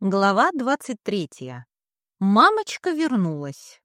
Глава 23. Мамочка вернулась.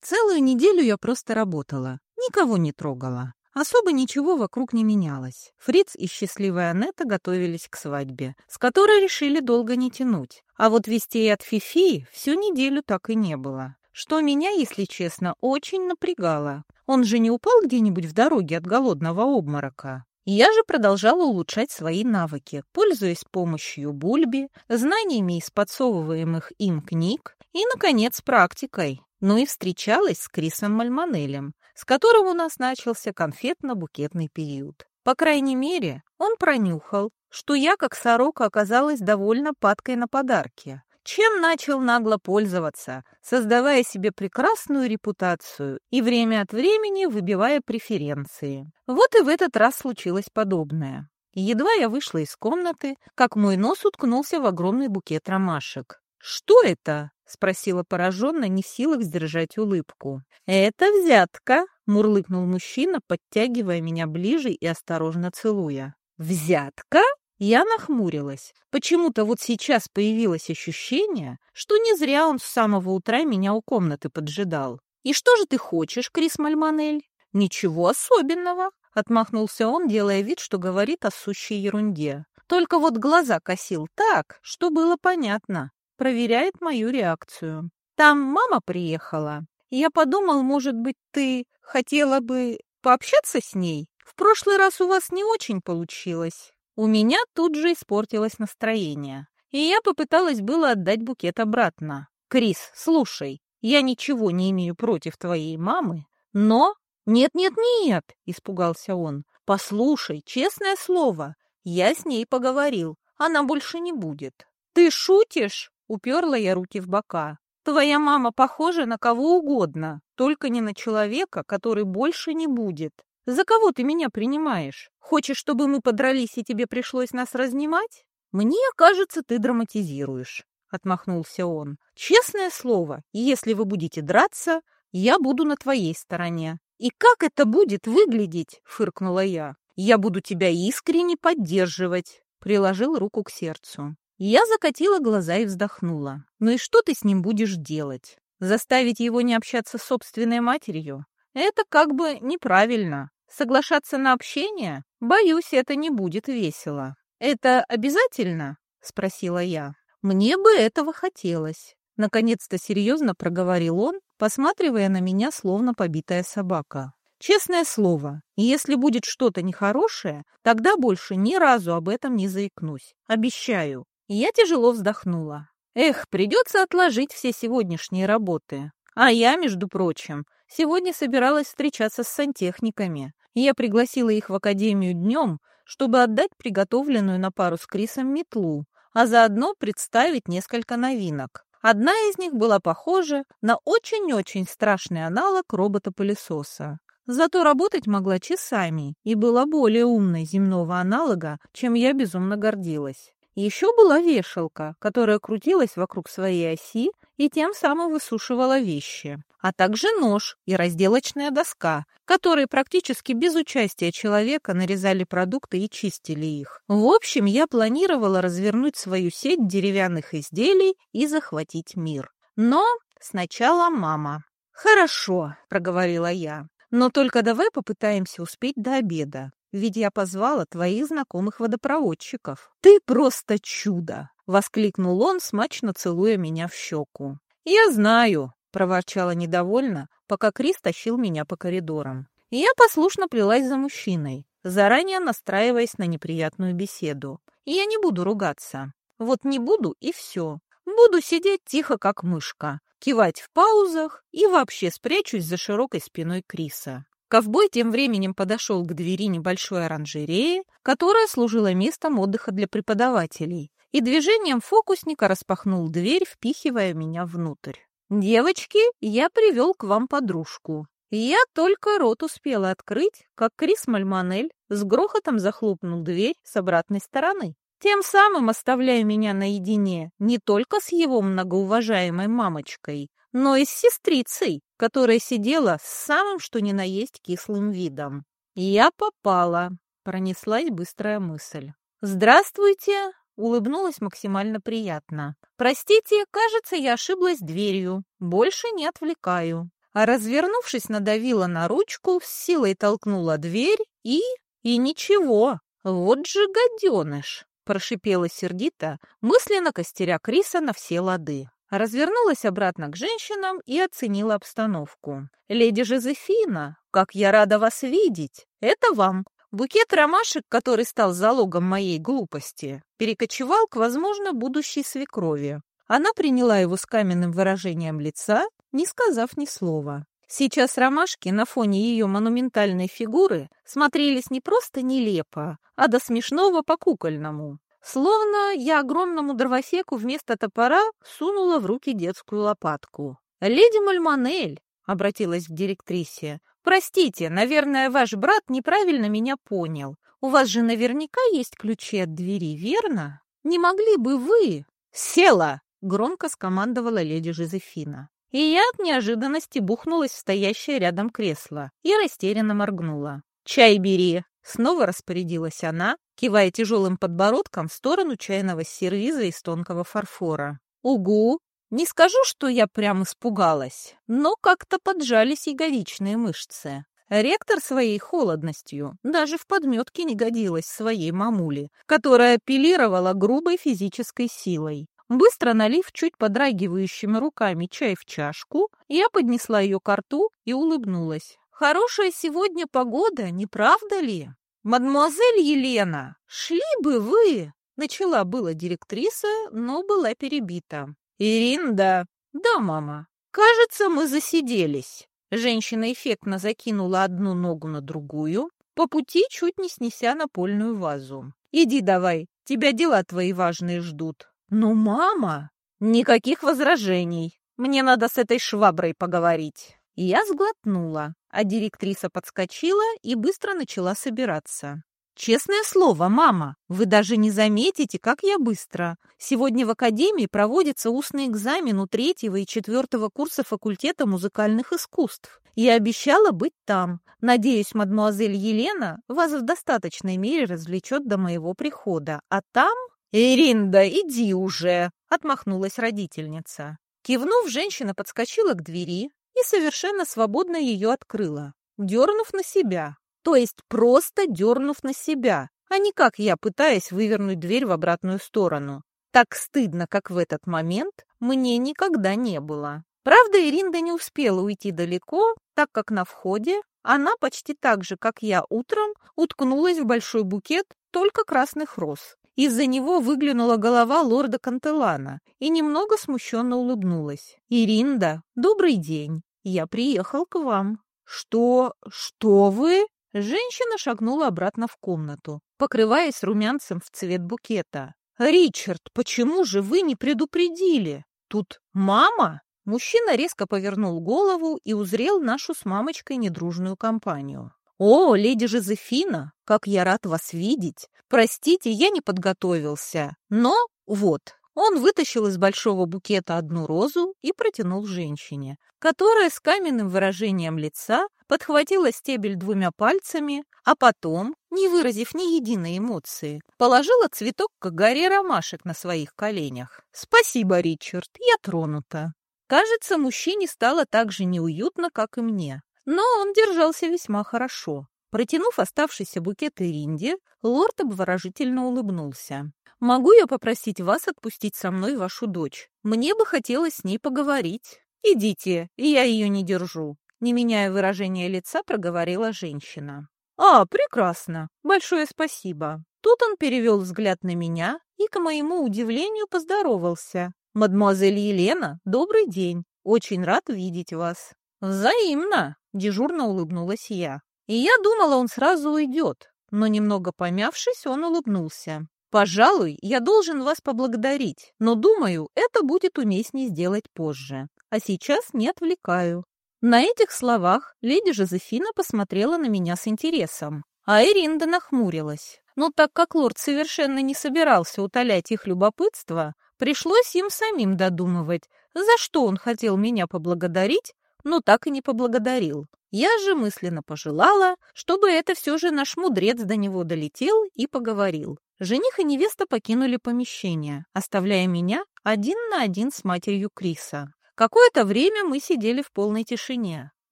Целую неделю я просто работала, никого не трогала. Особо ничего вокруг не менялось. Фриц и счастливая Анетта готовились к свадьбе, с которой решили долго не тянуть. А вот вестей от Фифи всю неделю так и не было. Что меня, если честно, очень напрягало. Он же не упал где-нибудь в дороге от голодного обморока. Я же продолжала улучшать свои навыки, пользуясь помощью Бульби, знаниями из подсовываемых им книг и, наконец, практикой. Ну и встречалась с Крисом Мальмонелем, с которым у нас начался конфетно-букетный период. По крайней мере, он пронюхал, что я, как сорока, оказалась довольно падкой на подарки чем начал нагло пользоваться, создавая себе прекрасную репутацию и время от времени выбивая преференции. Вот и в этот раз случилось подобное. Едва я вышла из комнаты, как мой нос уткнулся в огромный букет ромашек. «Что это?» — спросила пораженно, не в силах сдержать улыбку. «Это взятка», — мурлыкнул мужчина, подтягивая меня ближе и осторожно целуя. «Взятка?» Я нахмурилась. Почему-то вот сейчас появилось ощущение, что не зря он с самого утра меня у комнаты поджидал. «И что же ты хочешь, Крис Мальманель?» «Ничего особенного», — отмахнулся он, делая вид, что говорит о сущей ерунде. Только вот глаза косил так, что было понятно. Проверяет мою реакцию. «Там мама приехала. Я подумал, может быть, ты хотела бы пообщаться с ней? В прошлый раз у вас не очень получилось». У меня тут же испортилось настроение, и я попыталась было отдать букет обратно. «Крис, слушай, я ничего не имею против твоей мамы, но...» «Нет-нет-нет!» — испугался он. «Послушай, честное слово, я с ней поговорил, она больше не будет». «Ты шутишь?» — уперла я руки в бока. «Твоя мама похожа на кого угодно, только не на человека, который больше не будет. За кого ты меня принимаешь? Хочешь, чтобы мы подрались и тебе пришлось нас разнимать? Мне кажется, ты драматизируешь, отмахнулся он. Честное слово, если вы будете драться, я буду на твоей стороне. И как это будет выглядеть? фыркнула я. Я буду тебя искренне поддерживать, приложил руку к сердцу. Я закатила глаза и вздохнула. Ну и что ты с ним будешь делать? Заставить его не общаться с собственной матерью? Это как бы неправильно. Соглашаться на общение? Боюсь, это не будет весело. Это обязательно? Спросила я. Мне бы этого хотелось. Наконец-то серьезно проговорил он, посматривая на меня, словно побитая собака. Честное слово, если будет что-то нехорошее, тогда больше ни разу об этом не заикнусь. Обещаю. Я тяжело вздохнула. Эх, придется отложить все сегодняшние работы. А я, между прочим, сегодня собиралась встречаться с сантехниками. Я пригласила их в академию днем, чтобы отдать приготовленную на пару с Крисом метлу, а заодно представить несколько новинок. Одна из них была похожа на очень-очень страшный аналог робота-пылесоса. Зато работать могла часами и была более умной земного аналога, чем я безумно гордилась. Еще была вешалка, которая крутилась вокруг своей оси и тем самым высушивала вещи, а также нож и разделочная доска, которые практически без участия человека нарезали продукты и чистили их. В общем, я планировала развернуть свою сеть деревянных изделий и захватить мир. Но сначала мама. «Хорошо», — проговорила я, — «но только давай попытаемся успеть до обеда ведь я позвала твоих знакомых водопроводчиков. Ты просто чудо!» — воскликнул он, смачно целуя меня в щеку. «Я знаю!» — проворчала недовольно, пока Крис тащил меня по коридорам. Я послушно плелась за мужчиной, заранее настраиваясь на неприятную беседу. Я не буду ругаться. Вот не буду, и все. Буду сидеть тихо, как мышка, кивать в паузах и вообще спрячусь за широкой спиной Криса. Ковбой тем временем подошел к двери небольшой оранжереи, которая служила местом отдыха для преподавателей, и движением фокусника распахнул дверь, впихивая меня внутрь. «Девочки, я привел к вам подружку». Я только рот успела открыть, как Крис Мальманель с грохотом захлопнул дверь с обратной стороны, тем самым оставляя меня наедине не только с его многоуважаемой мамочкой, но и с сестрицей, которая сидела с самым что ни на есть кислым видом. «Я попала», — пронеслась быстрая мысль. «Здравствуйте, улыбнулась максимально приятно. «Простите, кажется, я ошиблась дверью. Больше не отвлекаю». А развернувшись, надавила на ручку, с силой толкнула дверь и... И ничего. Вот же гаденыш! Прошипела сердито, мысленно костеря Криса на все лады. Развернулась обратно к женщинам и оценила обстановку. «Леди Жозефина, как я рада вас видеть! Это вам!» Букет ромашек, который стал залогом моей глупости, перекочевал к, возможно, будущей свекрови. Она приняла его с каменным выражением лица, не сказав ни слова. Сейчас ромашки на фоне ее монументальной фигуры смотрелись не просто нелепо, а до смешного по-кукольному. Словно я огромному дровосеку вместо топора сунула в руки детскую лопатку. «Леди Мальмонель», — обратилась к директрисе, — «простите, наверное, ваш брат неправильно меня понял. У вас же наверняка есть ключи от двери, верно? Не могли бы вы...» «Села!» — громко скомандовала леди Жозефина. И я от неожиданности бухнулась в стоящее рядом кресло и растерянно моргнула. «Чай бери!» Снова распорядилась она, кивая тяжелым подбородком в сторону чайного сервиза из тонкого фарфора. «Угу!» Не скажу, что я прям испугалась, но как-то поджались ягодичные мышцы. Ректор своей холодностью даже в подметке не годилась своей мамуле, которая апеллировала грубой физической силой. Быстро налив чуть подрагивающими руками чай в чашку, я поднесла ее к рту и улыбнулась. Хорошая сегодня погода, не правда ли? Мадемуазель Елена, шли бы вы!» Начала была директриса, но была перебита. «Иринда!» «Да, мама. Кажется, мы засиделись». Женщина эффектно закинула одну ногу на другую, по пути чуть не снеся напольную вазу. «Иди давай, тебя дела твои важные ждут». «Ну, мама!» «Никаких возражений. Мне надо с этой шваброй поговорить». Я сглотнула, а директриса подскочила и быстро начала собираться. «Честное слово, мама, вы даже не заметите, как я быстро. Сегодня в академии проводится устный экзамен у третьего и четвертого курса факультета музыкальных искусств. Я обещала быть там. Надеюсь, мадмуазель Елена вас в достаточной мере развлечет до моего прихода. А там...» «Иринда, иди уже!» — отмахнулась родительница. Кивнув, женщина подскочила к двери, и совершенно свободно ее открыла, дернув на себя, то есть просто дернув на себя, а не как я, пытаясь вывернуть дверь в обратную сторону. Так стыдно, как в этот момент, мне никогда не было. Правда, Иринда не успела уйти далеко, так как на входе она почти так же, как я утром, уткнулась в большой букет только красных роз. Из-за него выглянула голова лорда Кантелана и немного смущенно улыбнулась. «Иринда, добрый день. Я приехал к вам». «Что? Что вы?» Женщина шагнула обратно в комнату, покрываясь румянцем в цвет букета. «Ричард, почему же вы не предупредили? Тут мама?» Мужчина резко повернул голову и узрел нашу с мамочкой недружную компанию. «О, леди Жозефина, как я рад вас видеть! Простите, я не подготовился, но вот». Он вытащил из большого букета одну розу и протянул женщине, которая с каменным выражением лица подхватила стебель двумя пальцами, а потом, не выразив ни единой эмоции, положила цветок к горе ромашек на своих коленях. «Спасибо, Ричард, я тронута». Кажется, мужчине стало так же неуютно, как и мне. Но он держался весьма хорошо. Протянув оставшийся букет Иринде, лорд обворожительно улыбнулся. «Могу я попросить вас отпустить со мной вашу дочь? Мне бы хотелось с ней поговорить». «Идите, я ее не держу», — не меняя выражения лица, проговорила женщина. «А, прекрасно. Большое спасибо». Тут он перевел взгляд на меня и, к моему удивлению, поздоровался. «Мадемуазель Елена, добрый день. Очень рад видеть вас». «Взаимно!» — дежурно улыбнулась я. И я думала, он сразу уйдет, но немного помявшись, он улыбнулся. «Пожалуй, я должен вас поблагодарить, но, думаю, это будет уместнее сделать позже. А сейчас не отвлекаю». На этих словах леди Жозефина посмотрела на меня с интересом, а Эринда нахмурилась. Но так как лорд совершенно не собирался утолять их любопытство, пришлось им самим додумывать, за что он хотел меня поблагодарить, но так и не поблагодарил. Я же мысленно пожелала, чтобы это все же наш мудрец до него долетел и поговорил. Жених и невеста покинули помещение, оставляя меня один на один с матерью Криса. Какое-то время мы сидели в полной тишине.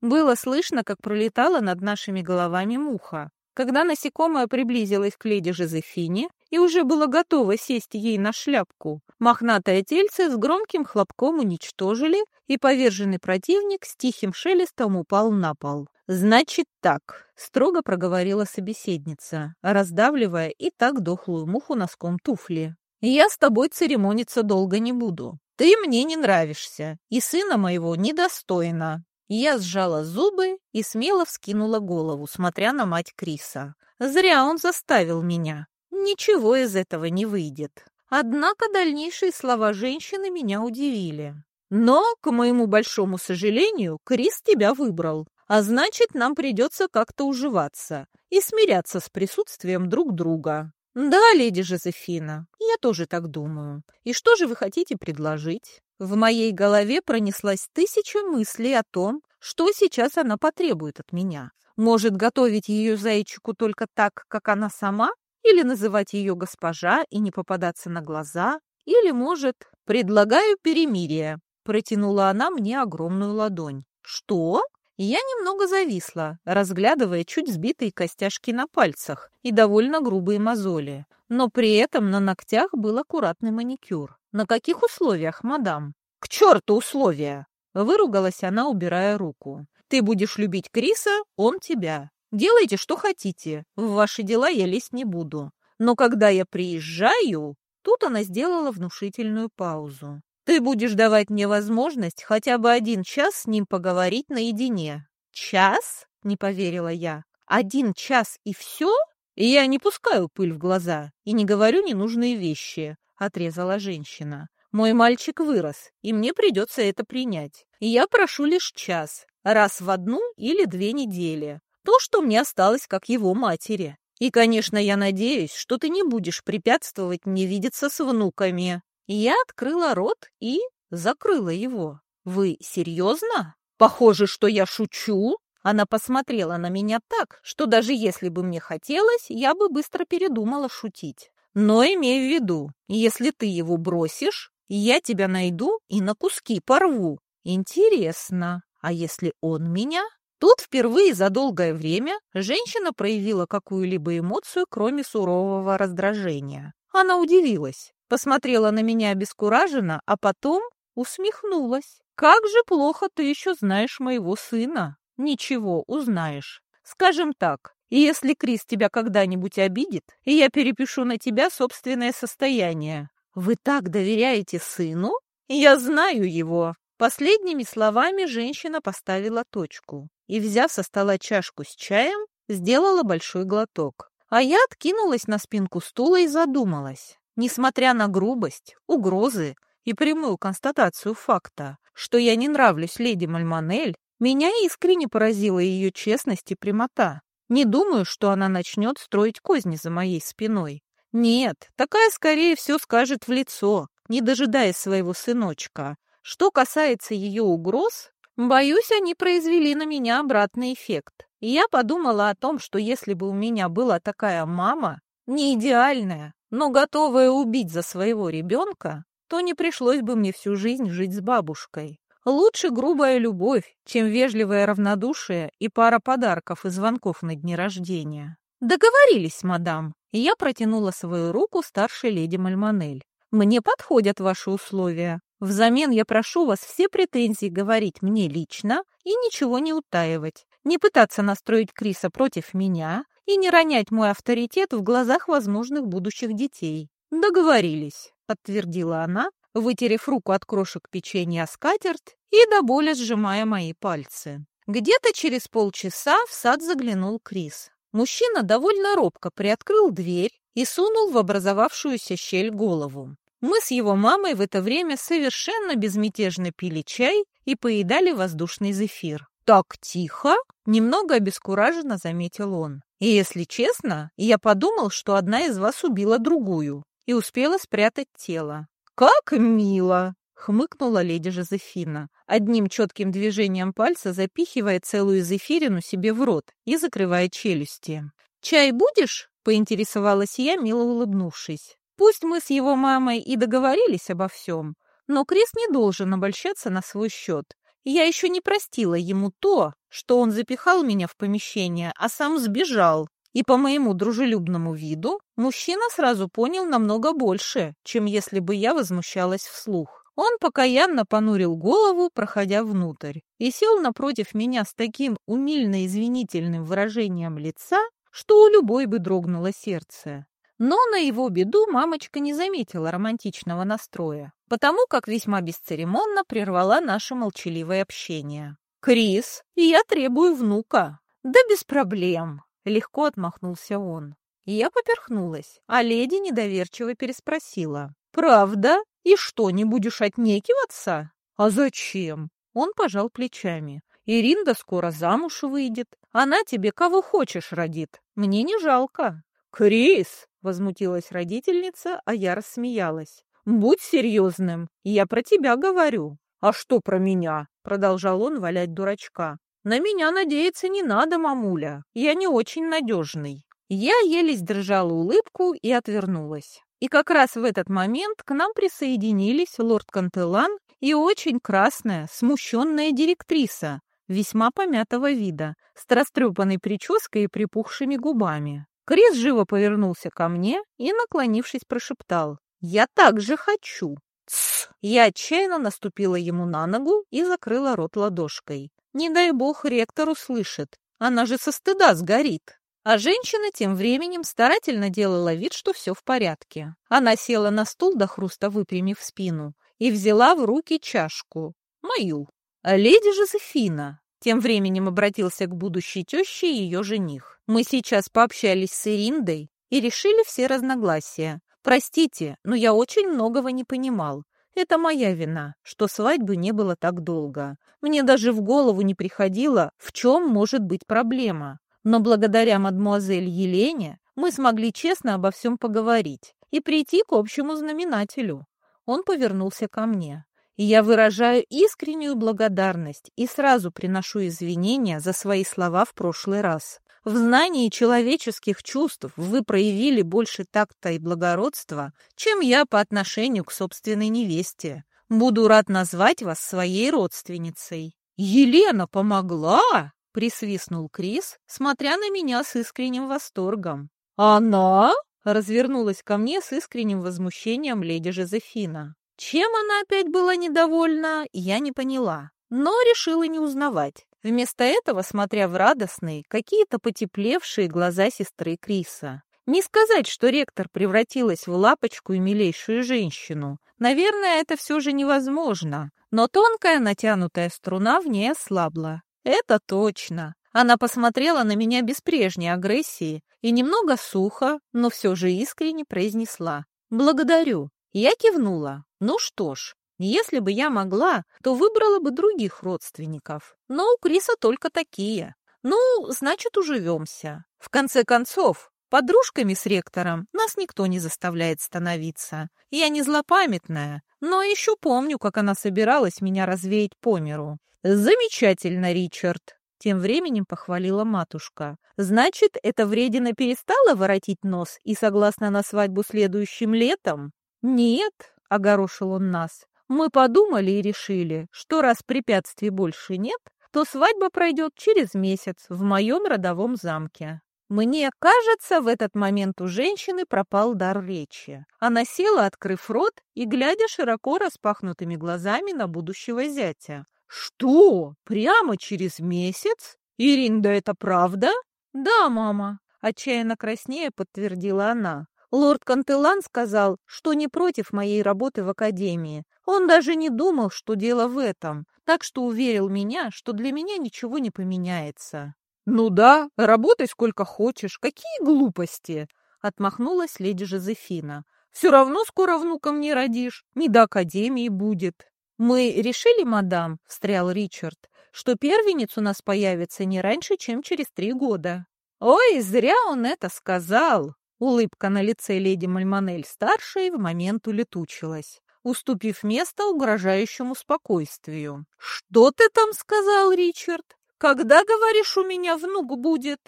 Было слышно, как пролетала над нашими головами муха. Когда насекомое приблизилось к леди Жозефине и уже было готово сесть ей на шляпку, мохнатое тельце с громким хлопком уничтожили, и поверженный противник с тихим шелестом упал на пол. «Значит так», — строго проговорила собеседница, раздавливая и так дохлую муху носком туфли. «Я с тобой церемониться долго не буду. Ты мне не нравишься, и сына моего недостойна». Я сжала зубы и смело вскинула голову, смотря на мать Криса. Зря он заставил меня. Ничего из этого не выйдет. Однако дальнейшие слова женщины меня удивили. Но, к моему большому сожалению, Крис тебя выбрал. А значит, нам придется как-то уживаться и смиряться с присутствием друг друга. Да, леди Жозефина, я тоже так думаю. И что же вы хотите предложить? В моей голове пронеслась тысяча мыслей о том, что сейчас она потребует от меня. Может, готовить ее зайчику только так, как она сама? Или называть ее госпожа и не попадаться на глаза? Или, может, предлагаю перемирие? Протянула она мне огромную ладонь. Что? Я немного зависла, разглядывая чуть сбитые костяшки на пальцах и довольно грубые мозоли. Но при этом на ногтях был аккуратный маникюр. На каких условиях, мадам? К черту условия! Выругалась она, убирая руку. Ты будешь любить Криса, он тебя. Делайте, что хотите. В ваши дела я лезть не буду. Но когда я приезжаю... Тут она сделала внушительную паузу. Ты будешь давать мне возможность хотя бы один час с ним поговорить наедине. Час? Не поверила я. Один час и все? И я не пускаю пыль в глаза и не говорю ненужные вещи, отрезала женщина. Мой мальчик вырос, и мне придется это принять. И я прошу лишь час, раз в одну или две недели. То, что мне осталось как его матери. И, конечно, я надеюсь, что ты не будешь препятствовать мне видеться с внуками. Я открыла рот и закрыла его. «Вы серьезно? Похоже, что я шучу?» Она посмотрела на меня так, что даже если бы мне хотелось, я бы быстро передумала шутить. «Но имей в виду, если ты его бросишь, я тебя найду и на куски порву. Интересно, а если он меня?» Тут впервые за долгое время женщина проявила какую-либо эмоцию, кроме сурового раздражения. Она удивилась посмотрела на меня обескураженно, а потом усмехнулась. «Как же плохо ты еще знаешь моего сына!» «Ничего, узнаешь. Скажем так, если Крис тебя когда-нибудь обидит, и я перепишу на тебя собственное состояние. Вы так доверяете сыну? Я знаю его!» Последними словами женщина поставила точку и, взяв со стола чашку с чаем, сделала большой глоток. А я откинулась на спинку стула и задумалась. Несмотря на грубость, угрозы и прямую констатацию факта, что я не нравлюсь леди Мальмонель, меня искренне поразила ее честность и прямота. Не думаю, что она начнет строить козни за моей спиной. Нет, такая скорее все скажет в лицо, не дожидаясь своего сыночка. Что касается ее угроз, боюсь, они произвели на меня обратный эффект. Я подумала о том, что если бы у меня была такая мама, не идеальная, но готовая убить за своего ребенка, то не пришлось бы мне всю жизнь жить с бабушкой. Лучше грубая любовь, чем вежливое равнодушие и пара подарков и звонков на дни рождения. Договорились, мадам. я протянула свою руку старшей леди Мальмонель. Мне подходят ваши условия. Взамен я прошу вас все претензии говорить мне лично и ничего не утаивать. Не пытаться настроить Криса против меня и не ронять мой авторитет в глазах возможных будущих детей. Договорились, подтвердила она, вытерев руку от крошек печенья скатерть и до боли сжимая мои пальцы. Где-то через полчаса в сад заглянул Крис. Мужчина довольно робко приоткрыл дверь и сунул в образовавшуюся щель голову. Мы с его мамой в это время совершенно безмятежно пили чай и поедали воздушный зефир. «Так тихо!» — немного обескураженно заметил он. И если честно, я подумал, что одна из вас убила другую и успела спрятать тело. «Как мило!» — хмыкнула леди Жозефина, одним четким движением пальца запихивая целую зефирину себе в рот и закрывая челюсти. «Чай будешь?» — поинтересовалась я, мило улыбнувшись. «Пусть мы с его мамой и договорились обо всем, но Крис не должен обольщаться на свой счет. Я еще не простила ему то, что он запихал меня в помещение, а сам сбежал. И по моему дружелюбному виду мужчина сразу понял намного больше, чем если бы я возмущалась вслух. Он покаянно понурил голову, проходя внутрь, и сел напротив меня с таким умильно-извинительным выражением лица, что у любой бы дрогнуло сердце. Но на его беду мамочка не заметила романтичного настроя, потому как весьма бесцеремонно прервала наше молчаливое общение. «Крис, я требую внука». «Да без проблем», — легко отмахнулся он. Я поперхнулась, а леди недоверчиво переспросила. «Правда? И что, не будешь отнекиваться?» «А зачем?» Он пожал плечами. «Иринда скоро замуж выйдет. Она тебе кого хочешь родит. Мне не жалко». «Крис!» — возмутилась родительница, а я рассмеялась. «Будь серьезным, я про тебя говорю». «А что про меня?» — продолжал он валять дурачка. «На меня надеяться не надо, мамуля. Я не очень надежный». Я еле сдержала улыбку и отвернулась. И как раз в этот момент к нам присоединились лорд Кантелан и очень красная, смущенная директриса, весьма помятого вида, с растрепанной прической и припухшими губами. Крис живо повернулся ко мне и, наклонившись, прошептал «Я так же хочу!» «Тсс!» Я отчаянно наступила ему на ногу и закрыла рот ладошкой. Не дай бог ректор услышит, она же со стыда сгорит. А женщина тем временем старательно делала вид, что все в порядке. Она села на стул до хруста, выпрямив спину, и взяла в руки чашку. Мою. А леди Жозефина. Тем временем обратился к будущей теще ее жених. Мы сейчас пообщались с Ириндой и решили все разногласия. Простите, но я очень многого не понимал. Это моя вина, что свадьбы не было так долго. Мне даже в голову не приходило, в чем может быть проблема. Но благодаря мадмуазель Елене мы смогли честно обо всем поговорить и прийти к общему знаменателю. Он повернулся ко мне. И я выражаю искреннюю благодарность и сразу приношу извинения за свои слова в прошлый раз. В знании человеческих чувств вы проявили больше такта и благородства, чем я по отношению к собственной невесте. Буду рад назвать вас своей родственницей». «Елена помогла?» — присвистнул Крис, смотря на меня с искренним восторгом. «Она?» — развернулась ко мне с искренним возмущением леди Жозефина. Чем она опять была недовольна, я не поняла, но решила не узнавать. Вместо этого смотря в радостные, какие-то потеплевшие глаза сестры Криса. Не сказать, что ректор превратилась в лапочку и милейшую женщину. Наверное, это все же невозможно. Но тонкая натянутая струна в ней ослабла. Это точно. Она посмотрела на меня без прежней агрессии и немного сухо, но все же искренне произнесла. «Благодарю». Я кивнула. Ну что ж, если бы я могла, то выбрала бы других родственников. Но у Криса только такие. Ну, значит, уживемся. В конце концов, подружками с ректором нас никто не заставляет становиться. Я не злопамятная, но еще помню, как она собиралась меня развеять по миру. Замечательно, Ричард. Тем временем похвалила матушка. «Значит, эта вредина перестала воротить нос и согласна на свадьбу следующим летом?» «Нет», — огорошил он нас, мы подумали и решили, что раз препятствий больше нет, то свадьба пройдет через месяц в моем родовом замке. Мне кажется, в этот момент у женщины пропал дар речи. Она села, открыв рот и глядя широко распахнутыми глазами на будущего зятя. «Что? Прямо через месяц? Иринда, это правда?» «Да, мама», — отчаянно краснея подтвердила она. Лорд Кантелан сказал, что не против моей работы в академии. Он даже не думал, что дело в этом, так что уверил меня, что для меня ничего не поменяется. «Ну да, работай сколько хочешь, какие глупости!» — отмахнулась леди Жозефина. «Все равно скоро внуком не родишь, не до академии будет». «Мы решили, мадам», — встрял Ричард, «что первенец у нас появится не раньше, чем через три года». «Ой, зря он это сказал!» Улыбка на лице леди Мальмонель-старшей в момент улетучилась. уступив место угрожающему спокойствию. «Что ты там сказал, Ричард? Когда, говоришь, у меня внук будет?»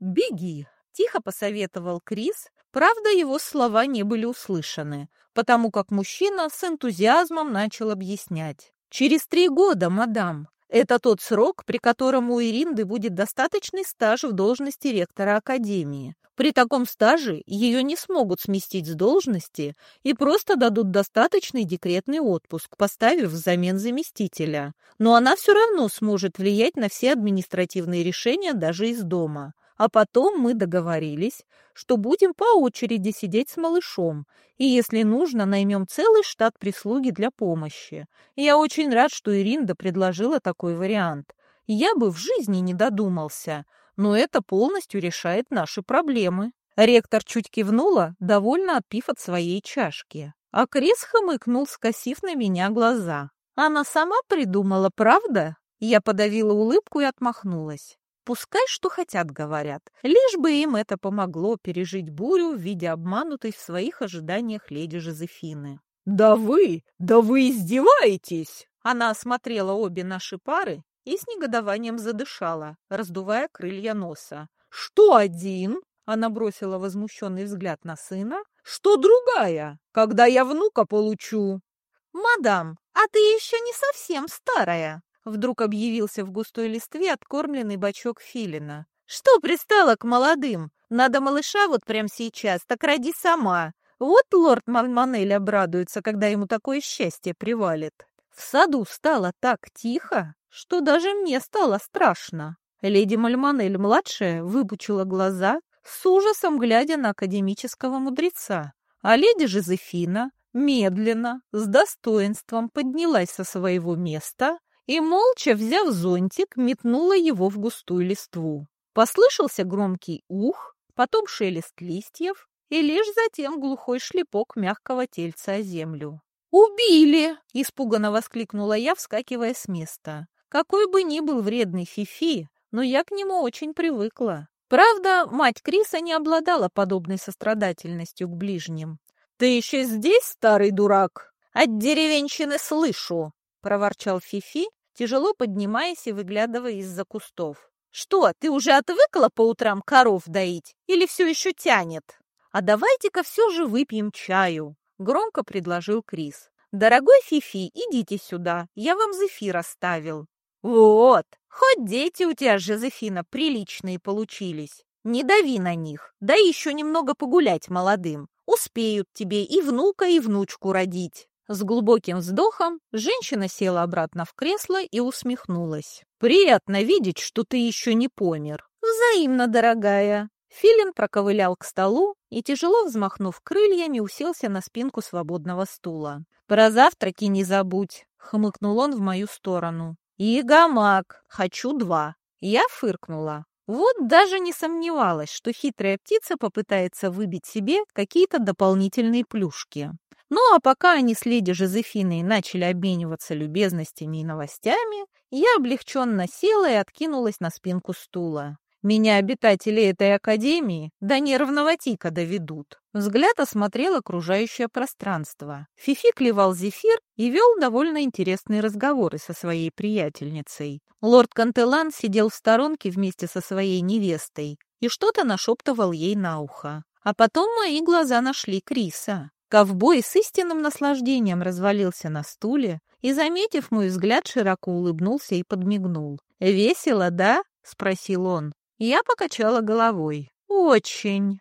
«Беги», — тихо посоветовал Крис, правда, его слова не были услышаны, потому как мужчина с энтузиазмом начал объяснять. «Через три года, мадам. Это тот срок, при котором у Иринды будет достаточный стаж в должности ректора Академии. При таком стаже ее не смогут сместить с должности и просто дадут достаточный декретный отпуск, поставив взамен заместителя. Но она все равно сможет влиять на все административные решения даже из дома. А потом мы договорились, что будем по очереди сидеть с малышом, и если нужно, наймем целый штат прислуги для помощи. я очень рад, что Иринда предложила такой вариант. Я бы в жизни не додумался, но это полностью решает наши проблемы. Ректор чуть кивнула, довольно отпив от своей чашки. А Крис хмыкнул, скосив на меня глаза. Она сама придумала, правда? Я подавила улыбку и отмахнулась. Пускай что хотят говорят, лишь бы им это помогло пережить бурю в виде обманутой в своих ожиданиях леди Жозефины. «Да вы! Да вы издеваетесь!» Она осмотрела обе наши пары и с негодованием задышала, раздувая крылья носа. «Что один?» — она бросила возмущенный взгляд на сына. «Что другая? Когда я внука получу?» «Мадам, а ты еще не совсем старая!» Вдруг объявился в густой листве откормленный бачок филина. «Что пристала к молодым? Надо малыша вот прямо сейчас, так роди сама. Вот лорд Мальманель обрадуется, когда ему такое счастье привалит». В саду стало так тихо, что даже мне стало страшно. Леди Мальманель-младшая выпучила глаза, с ужасом глядя на академического мудреца, а леди Жозефина медленно, с достоинством поднялась со своего места и, молча взяв зонтик, метнула его в густую листву. Послышался громкий ух, потом шелест листьев и лишь затем глухой шлепок мягкого тельца о землю. «Убили!» – испуганно воскликнула я, вскакивая с места. Какой бы ни был вредный Фифи, но я к нему очень привыкла. Правда, мать Криса не обладала подобной сострадательностью к ближним. «Ты еще здесь, старый дурак?» «От деревенщины слышу!» — проворчал Фифи, тяжело поднимаясь и выглядывая из-за кустов. «Что, ты уже отвыкла по утрам коров доить или все еще тянет? А давайте-ка все же выпьем чаю», — громко предложил Крис. «Дорогой Фифи, идите сюда, я вам зефир оставил». «Вот, хоть дети у тебя, Жозефина, приличные получились. Не дави на них, да еще немного погулять молодым. Успеют тебе и внука, и внучку родить». С глубоким вздохом женщина села обратно в кресло и усмехнулась. «Приятно видеть, что ты еще не помер». «Взаимно, дорогая». Филин проковылял к столу и, тяжело взмахнув крыльями, уселся на спинку свободного стула. «Про завтраки не забудь», — хмыкнул он в мою сторону. «И гамак. Хочу два». Я фыркнула. Вот даже не сомневалась, что хитрая птица попытается выбить себе какие-то дополнительные плюшки. Ну а пока они с леди Жозефиной начали обмениваться любезностями и новостями, я облегченно села и откинулась на спинку стула. Меня обитатели этой академии до нервного тика доведут. Взгляд осмотрел окружающее пространство. Фифи клевал зефир и вел довольно интересные разговоры со своей приятельницей. Лорд Кантелан сидел в сторонке вместе со своей невестой и что-то нашептывал ей на ухо. А потом мои глаза нашли Криса. Ковбой с истинным наслаждением развалился на стуле и, заметив мой взгляд, широко улыбнулся и подмигнул. «Весело, да?» — спросил он. Я покачала головой. «Очень».